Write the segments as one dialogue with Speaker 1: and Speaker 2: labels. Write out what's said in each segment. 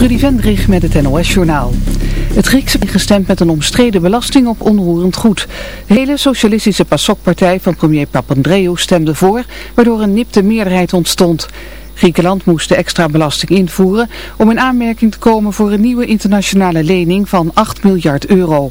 Speaker 1: Trudy Vendrich met het NOS-journaal. Het Griekse gestemd met een omstreden belasting op onroerend goed. De hele socialistische PASOK-partij van premier Papandreou stemde voor, waardoor een nipte meerderheid ontstond. Griekenland moest de extra belasting invoeren om in aanmerking te komen voor een nieuwe internationale lening van 8 miljard euro.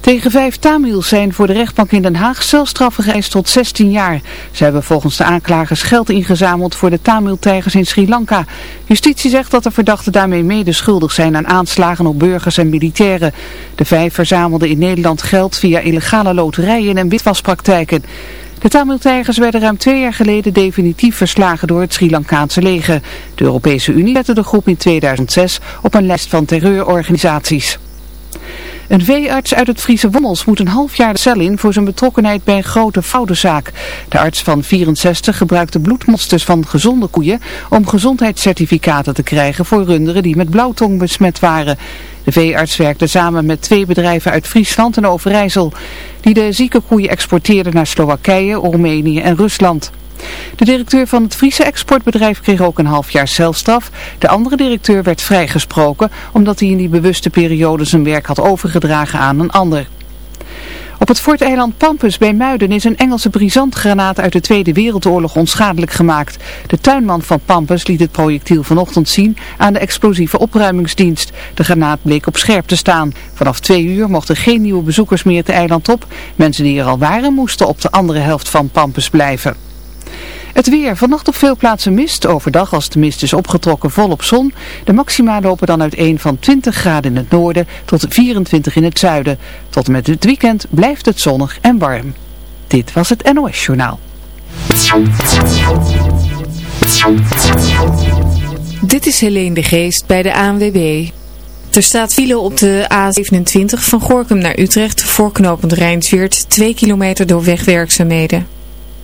Speaker 1: Tegen vijf Tamils zijn voor de rechtbank in Den Haag celstraffen geëist tot 16 jaar. Ze hebben volgens de aanklagers geld ingezameld voor de Tamil-tijgers in Sri Lanka. Justitie zegt dat de verdachten daarmee mede schuldig zijn aan aanslagen op burgers en militairen. De vijf verzamelden in Nederland geld via illegale loterijen en witwaspraktijken. De Tamil-tijgers werden ruim twee jaar geleden definitief verslagen door het Sri Lankaanse leger. De Europese Unie zette de groep in 2006 op een lijst van terreurorganisaties. Een veearts uit het Friese Wommels moet een half jaar de cel in voor zijn betrokkenheid bij een grote fraudezaak. De arts van 64 gebruikte bloedmonsters van gezonde koeien om gezondheidscertificaten te krijgen voor runderen die met blauwtong besmet waren. De veearts werkte samen met twee bedrijven uit Friesland en Overijssel, die de zieke koeien exporteerden naar Slowakije, Roemenië en Rusland. De directeur van het Friese exportbedrijf kreeg ook een half jaar celstraf. De andere directeur werd vrijgesproken omdat hij in die bewuste periode zijn werk had overgedragen aan een ander. Op het forteiland Pampus bij Muiden is een Engelse brisantgranaat uit de Tweede Wereldoorlog onschadelijk gemaakt. De tuinman van Pampus liet het projectiel vanochtend zien aan de explosieve opruimingsdienst. De granaat bleek op scherp te staan. Vanaf twee uur mochten geen nieuwe bezoekers meer het eiland op. Mensen die er al waren moesten op de andere helft van Pampus blijven. Het weer. Vannacht op veel plaatsen mist. Overdag als de mist is opgetrokken volop zon. De maxima lopen dan uiteen van 20 graden in het noorden tot 24 in het zuiden. Tot en met het weekend blijft het zonnig en warm. Dit was het NOS Journaal.
Speaker 2: Dit is Helene de Geest bij de ANWB. Er staat file op de A27 van Gorkum naar Utrecht voor knooppunt Rijnsweert 2 kilometer door wegwerkzaamheden.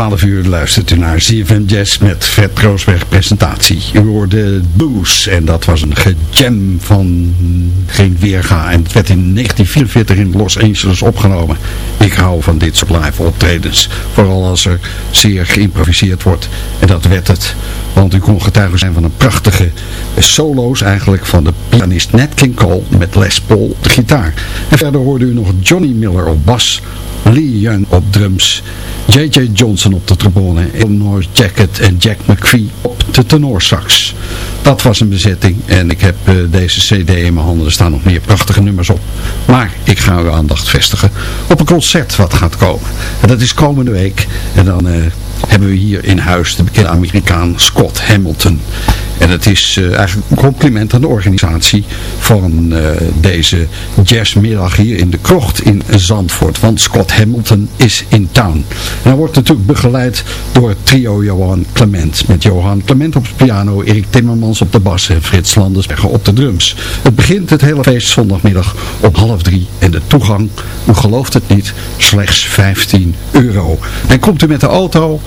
Speaker 3: 12 uur luistert u naar ZFM Jazz met Fred Roosberg presentatie. U hoorde Booze en dat was een gejam van geen weerga. En het werd in 1944 in Los Angeles opgenomen. Ik hou van dit soort live optredens. Vooral als er zeer geïmproviseerd wordt. En dat werd het. Want u kon getuige zijn van een prachtige solo's eigenlijk van de pianist Nat King Cole met Les Paul de gitaar. En verder hoorde u nog Johnny Miller op bas, Lee Young op drums, J.J. Johnson op de trombone, Eleanor Jacket en Jack McCree op de tenorsax. Dat was een bezetting en ik heb uh, deze cd in mijn handen. Er staan nog meer prachtige nummers op. Maar ik ga uw aandacht vestigen op een concert wat gaat komen. En dat is komende week. En dan uh, hebben we hier in huis de bekende Amerikaan Scott Hamilton. En het is uh, eigenlijk een compliment aan de organisatie van uh, deze jazzmiddag hier in de krocht in Zandvoort. Want Scott Hamilton is in town. En hij wordt natuurlijk begeleid door het trio Johan Clement. Met Johan Clement op de piano, Erik Timmermans op de bas en Frits Landersberger op de drums. Het begint het hele feest zondagmiddag om half drie. En de toegang, u gelooft het niet, slechts 15 euro. En komt u met de auto...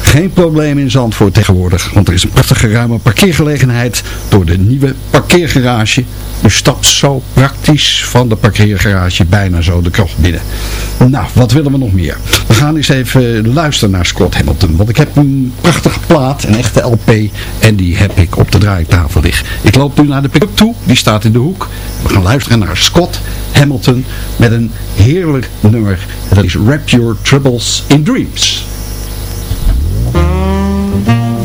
Speaker 3: Geen probleem in Zandvoort tegenwoordig, want er is een prachtige ruime parkeergelegenheid door de nieuwe parkeergarage. U stapt zo praktisch van de parkeergarage bijna zo de krocht binnen. Nou, wat willen we nog meer? We gaan eens even luisteren naar Scott Hamilton, want ik heb een prachtige plaat, een echte LP, en die heb ik op de draaitafel liggen. Ik loop nu naar de pick-up toe, die staat in de hoek. We gaan luisteren naar Scott Hamilton met een heerlijk nummer. Dat is Wrap Your Troubles in Dreams.
Speaker 4: Of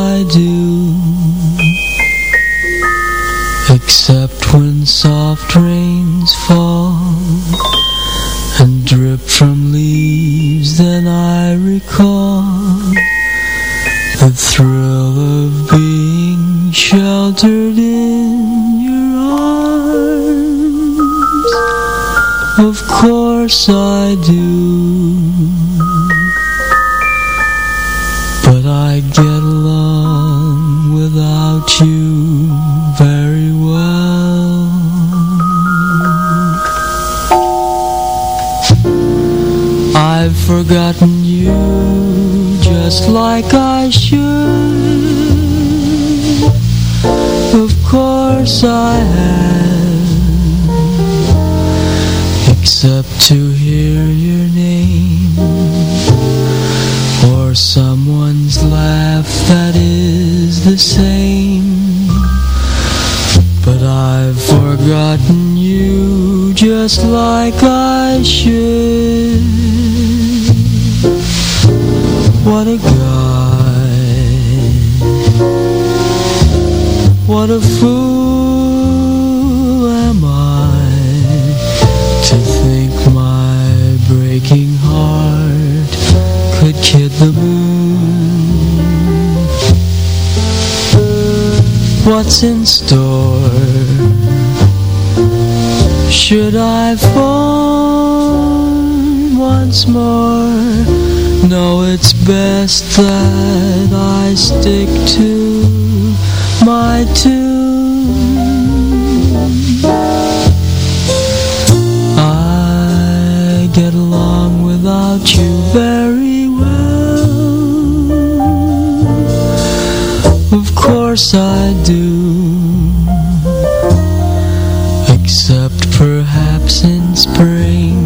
Speaker 4: I do. Except when soft rains fall And drip from leaves Then I recall The thrill of being sheltered in your arms. Of course I do get along without you very well. Of course I do. Except perhaps in spring.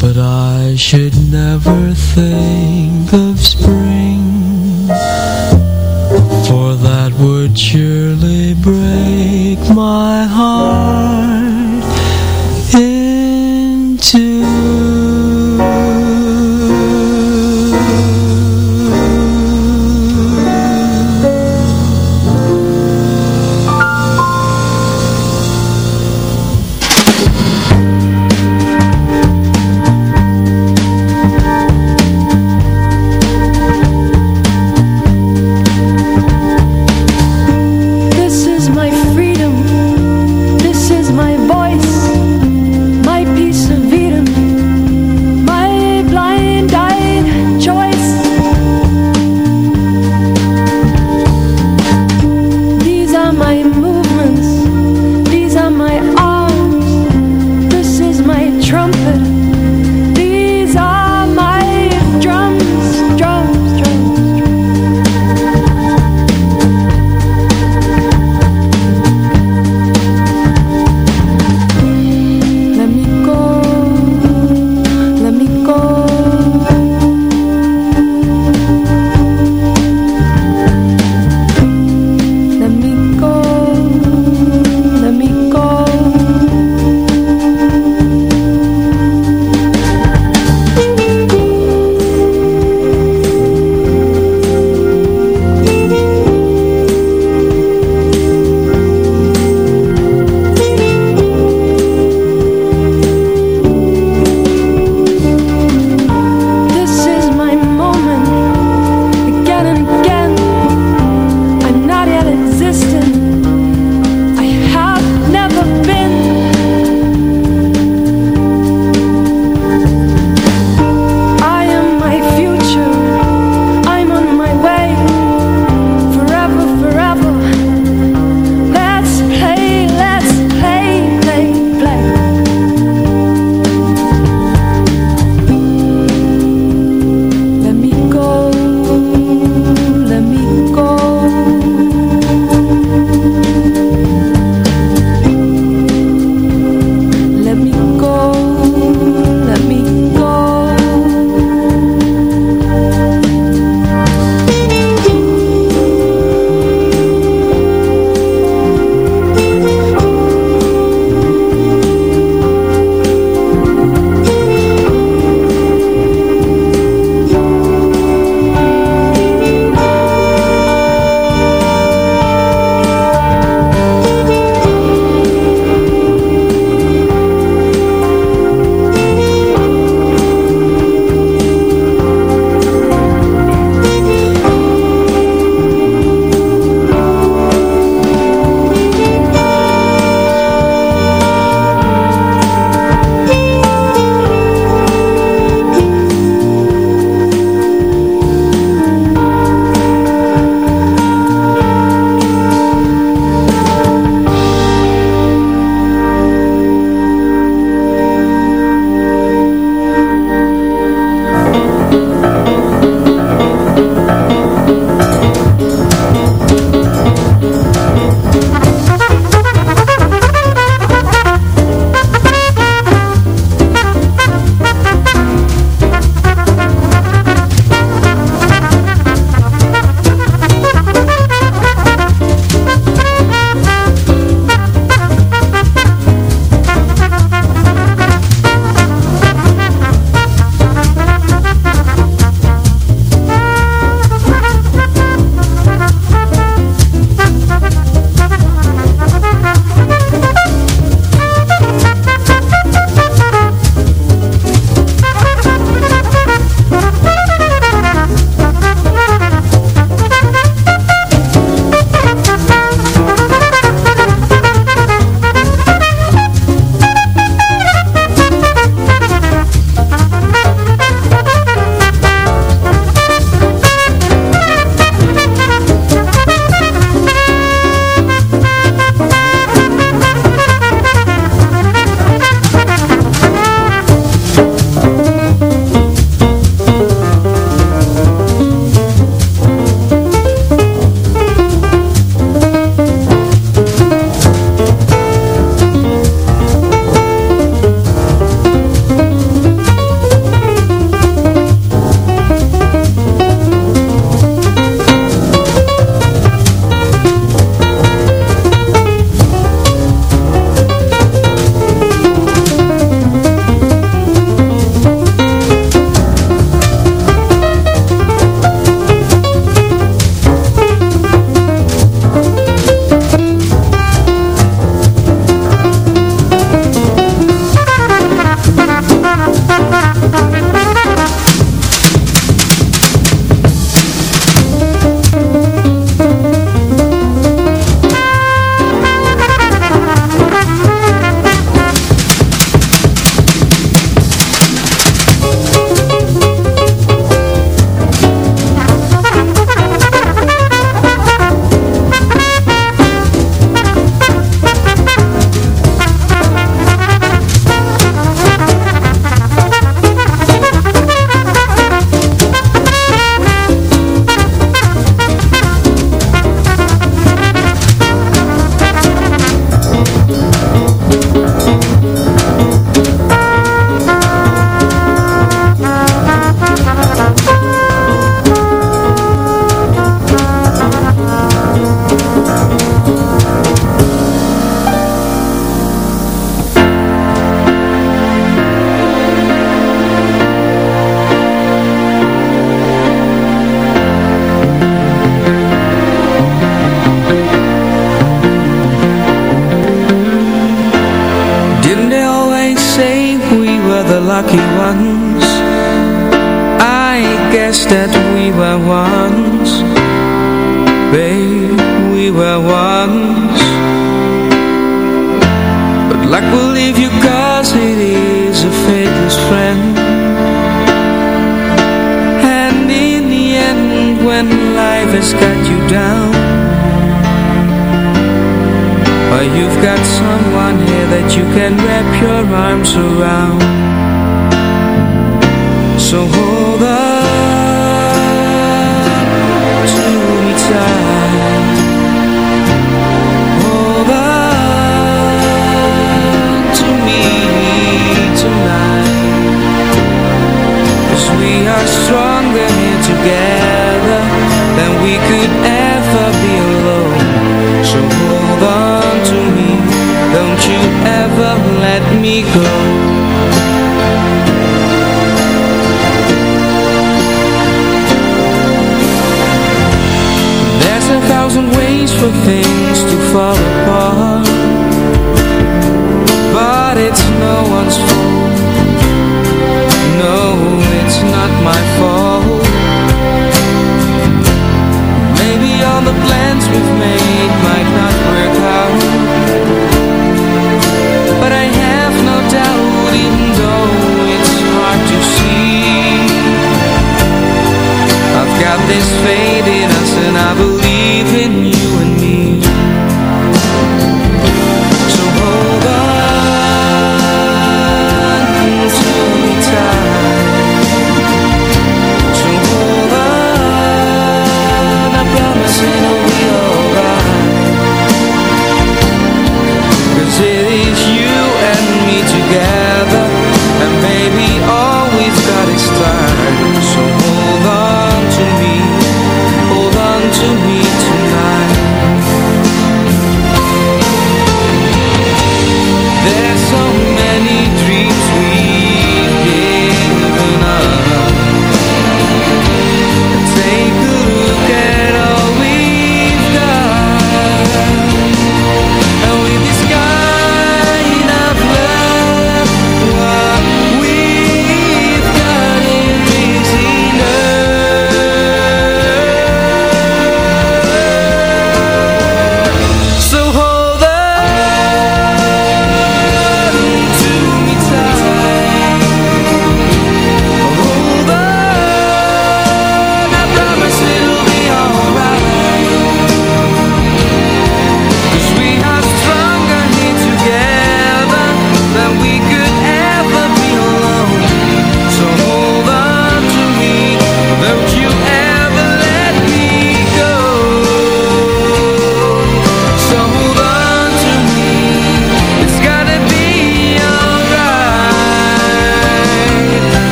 Speaker 4: But I should never think of spring. For that would surely
Speaker 5: can wrap your arms around. So hold on.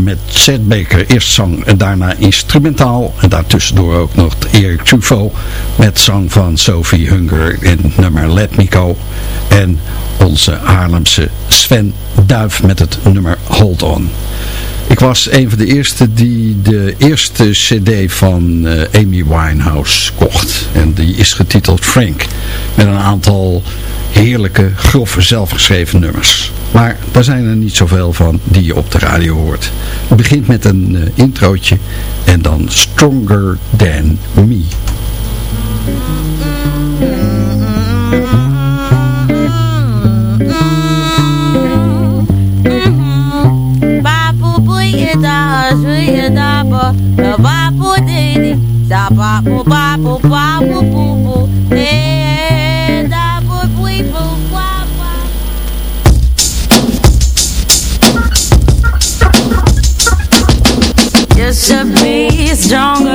Speaker 3: met Seth Baker. Eerst zang en daarna instrumentaal. En daartussendoor ook nog Eric Truffaut met zang van Sophie Hunger in nummer Let Me Go. En onze Haarlemse Sven Duif met het nummer Hold On. Ik was een van de eerste die de eerste cd van eh, Amy Winehouse kocht. En die is getiteld Frank. Met een aantal heerlijke, grove, zelfgeschreven nummers. Maar daar zijn er niet zoveel van die je op de radio hoort. Het begint met een eh, introotje en dan Stronger Than Me.
Speaker 6: To be
Speaker 3: strong.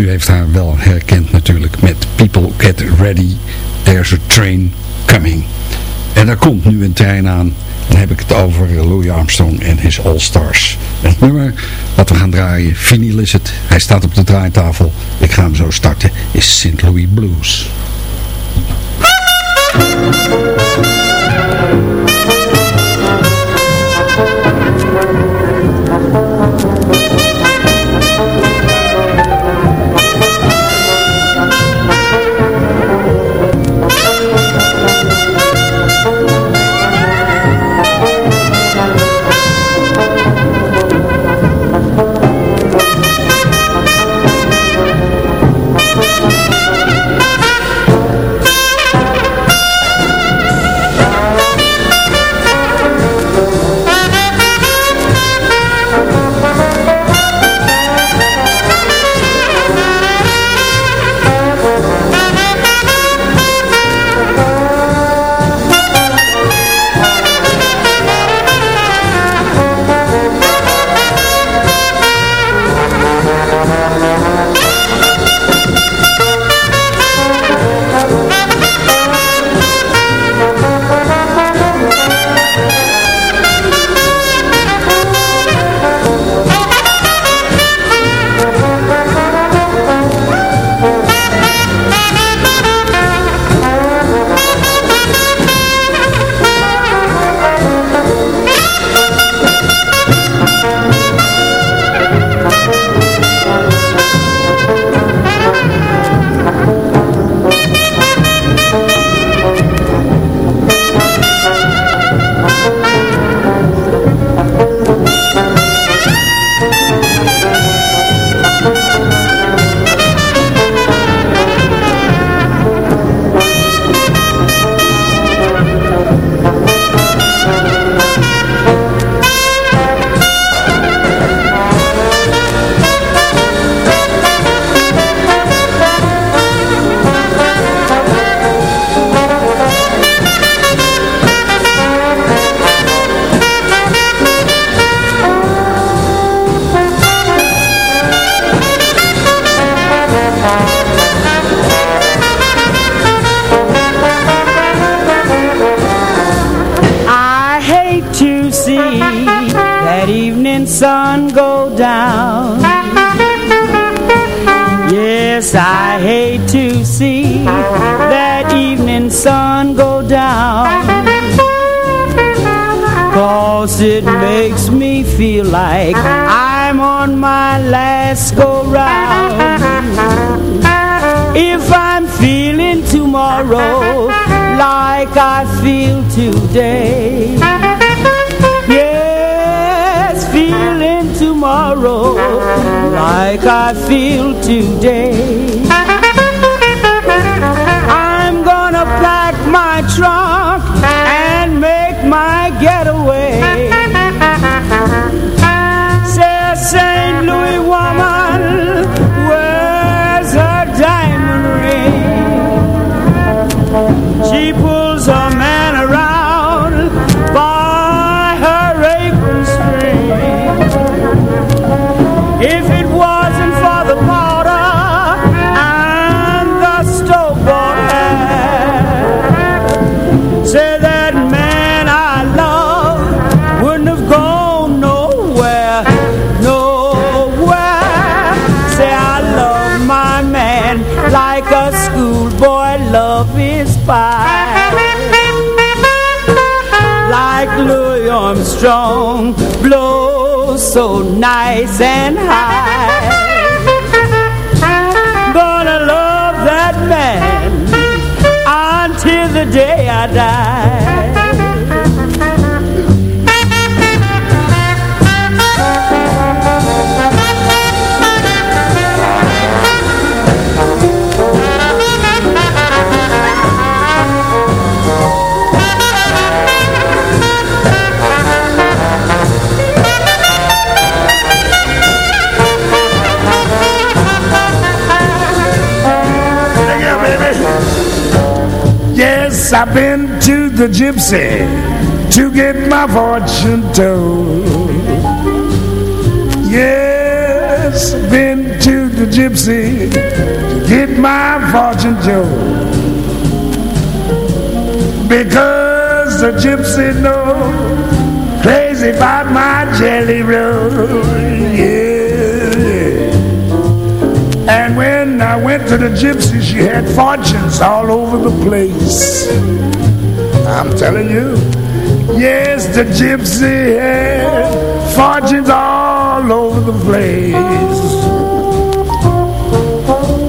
Speaker 3: U heeft haar wel herkend natuurlijk met People Get Ready, There's a Train Coming. En er komt nu een trein aan. Dan heb ik het over Louis Armstrong en his All Stars. Het nummer wat we gaan draaien, vinyl is het. Hij staat op de draaitafel. Ik ga hem zo starten. Is St. Louis Blues.
Speaker 7: Last go round. If I'm feeling tomorrow like I feel today Yes, feeling tomorrow like I feel today so nice and high. The
Speaker 8: gypsy to get my fortune told. Yes, been to the gypsy to get my fortune told. Because the gypsy knows crazy about my jelly roll. Yeah. And when I went to the gypsy, she had fortunes all over the place. I'm telling you. Yes, the gypsy had fortunes all over the place.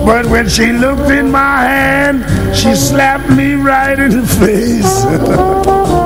Speaker 8: But when she looked in my hand, she slapped me right in the face.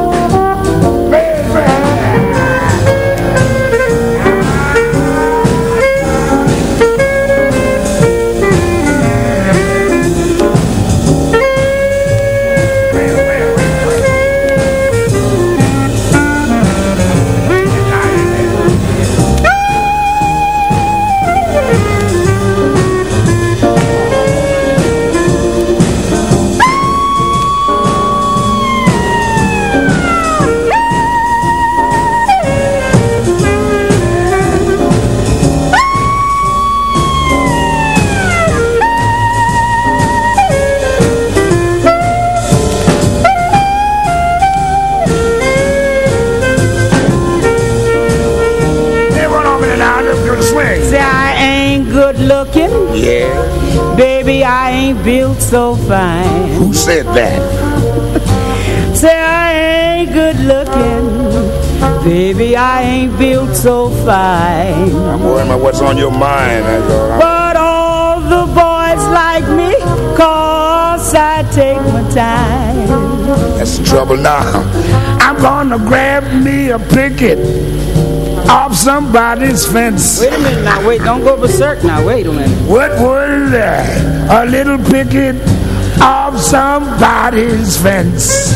Speaker 7: built so fine.
Speaker 8: Who said that?
Speaker 7: Say I ain't good looking, baby, I ain't built so fine.
Speaker 8: I'm worrying about what's on your mind. That's all right.
Speaker 7: But all the boys like me, cause I take my time.
Speaker 8: That's the trouble now. I'm gonna grab me a picket off somebody's fence.
Speaker 7: Wait a minute now, wait, don't go berserk now, wait a minute.
Speaker 8: What was that? A little picket off somebody's fence.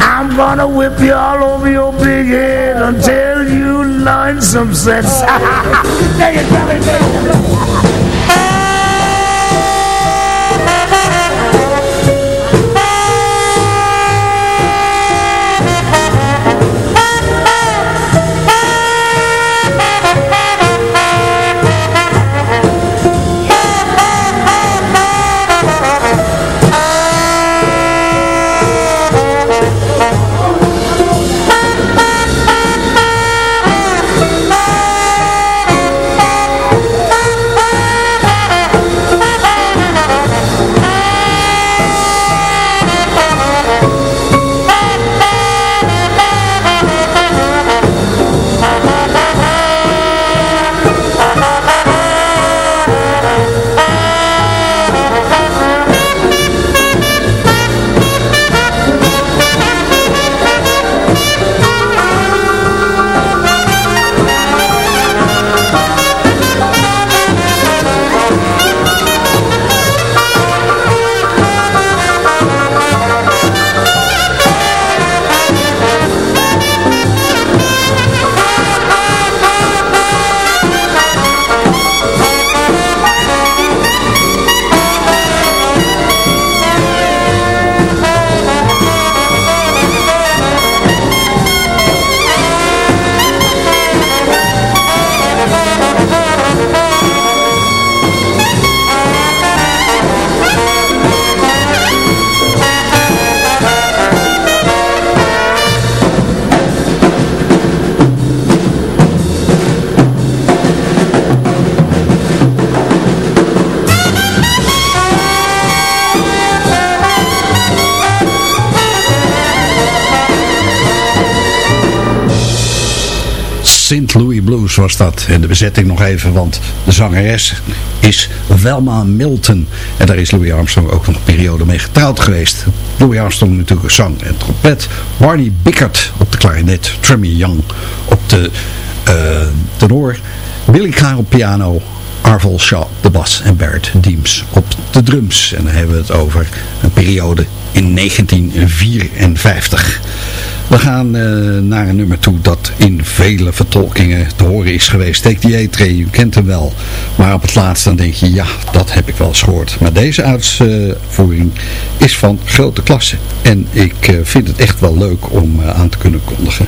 Speaker 8: I'm gonna whip you all over your big head until you learn some sense.
Speaker 3: Blues was dat. En de bezetting nog even, want de zangeres is Velma Milton. En daar is Louis Armstrong ook nog een periode mee getrouwd geweest. Louis Armstrong natuurlijk zang en trompet. Barney Bickert op de klarinet. Tremmy Young op de uh, tenor. Billy Carr op piano. Arvel Shaw de bas en Bert Diems op de drums. En dan hebben we het over een periode in 1954.
Speaker 9: We gaan uh, naar een nummer toe dat in vele vertolkingen te horen is geweest. Take the A-Tray, u kent hem wel. Maar op het laatst dan denk je, ja, dat heb ik wel eens gehoord. Maar deze uitvoering is van grote klasse. En ik uh, vind het echt wel leuk om uh, aan te kunnen kondigen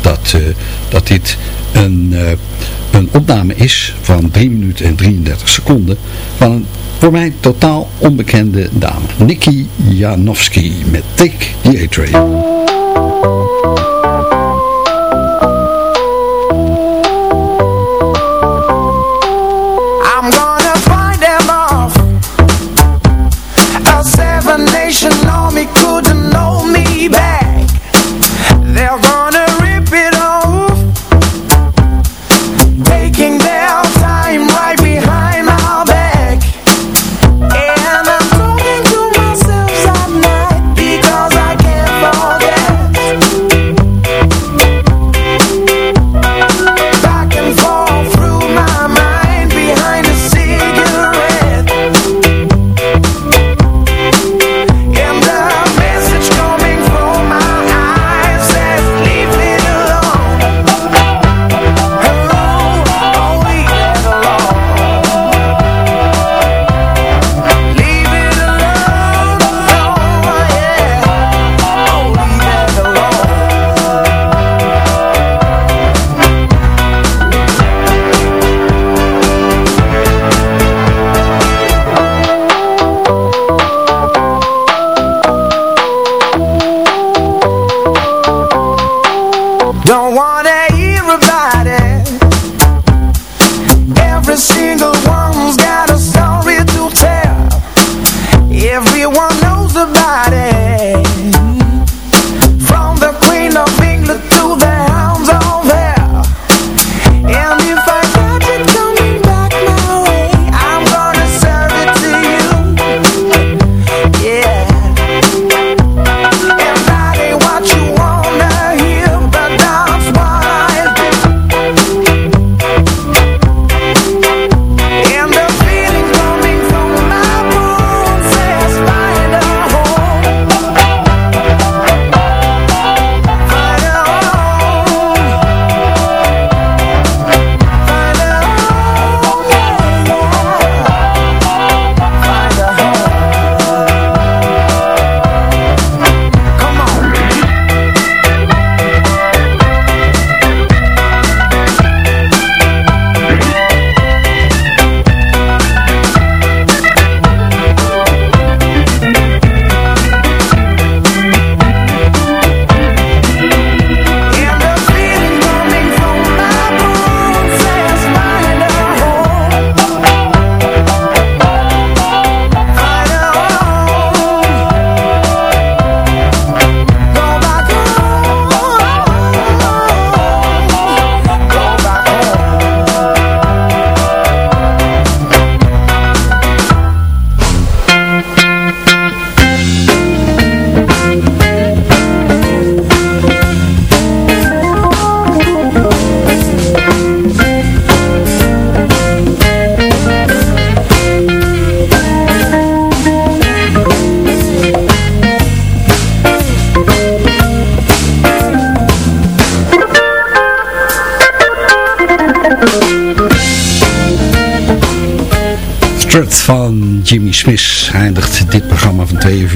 Speaker 9: dat, dat dit een, een opname is van 3 minuten en 33 seconden van een voor mij totaal onbekende dame. Nikki Janowski met Take the A-Train. Van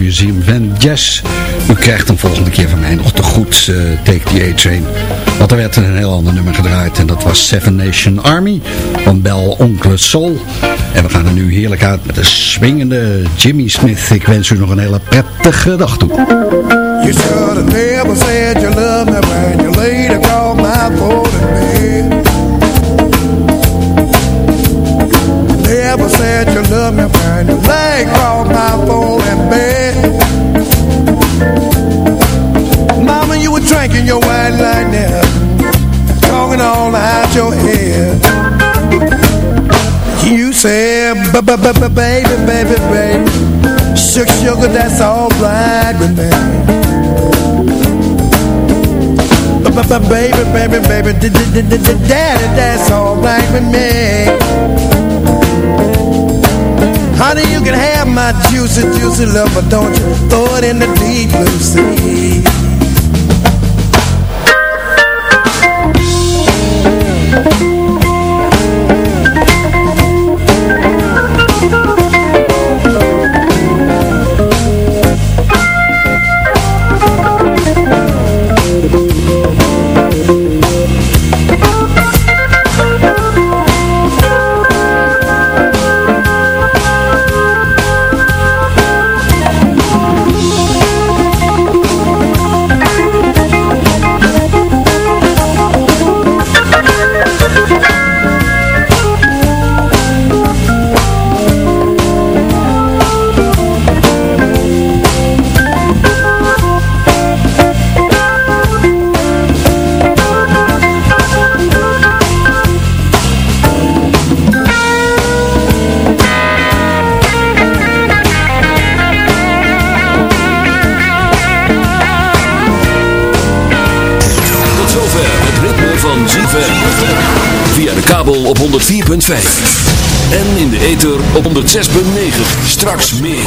Speaker 9: uur van Jazz. U krijgt hem volgende keer van mij nog te goed, uh, Take the A-Train. Want er werd een heel ander nummer gedraaid en dat was Seven Nation Army van Bel Oncle Soul. En we gaan er nu heerlijk uit met de swingende Jimmy Smith. Ik wens u nog een hele prettige dag toe. You that, talking all out your head. You said, baby, baby, baby, sugar, sugar, that's all right with me. Baby, baby, baby, daddy, that's all right with me. Honey, you can have my juicy, juicy love, but don't you throw it in the deep blue sea.
Speaker 10: 104.5. En in de ether op 106.9. Straks meer.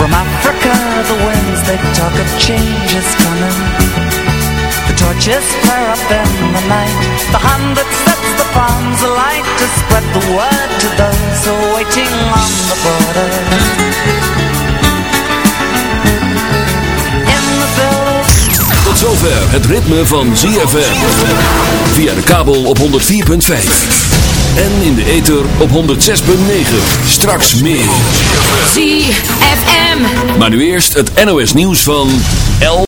Speaker 11: From Africa the winds they talk of change is coming The torches flare up in the night The hand that sets the farms alight To spread the word to those who are waiting on the border In the village
Speaker 10: Tot zover het ritme van ZFM. Via de kabel op 104.5. En in de ether op 106.9. Straks meer.
Speaker 12: ZFM.
Speaker 10: Maar nu eerst het NOS nieuws van 11.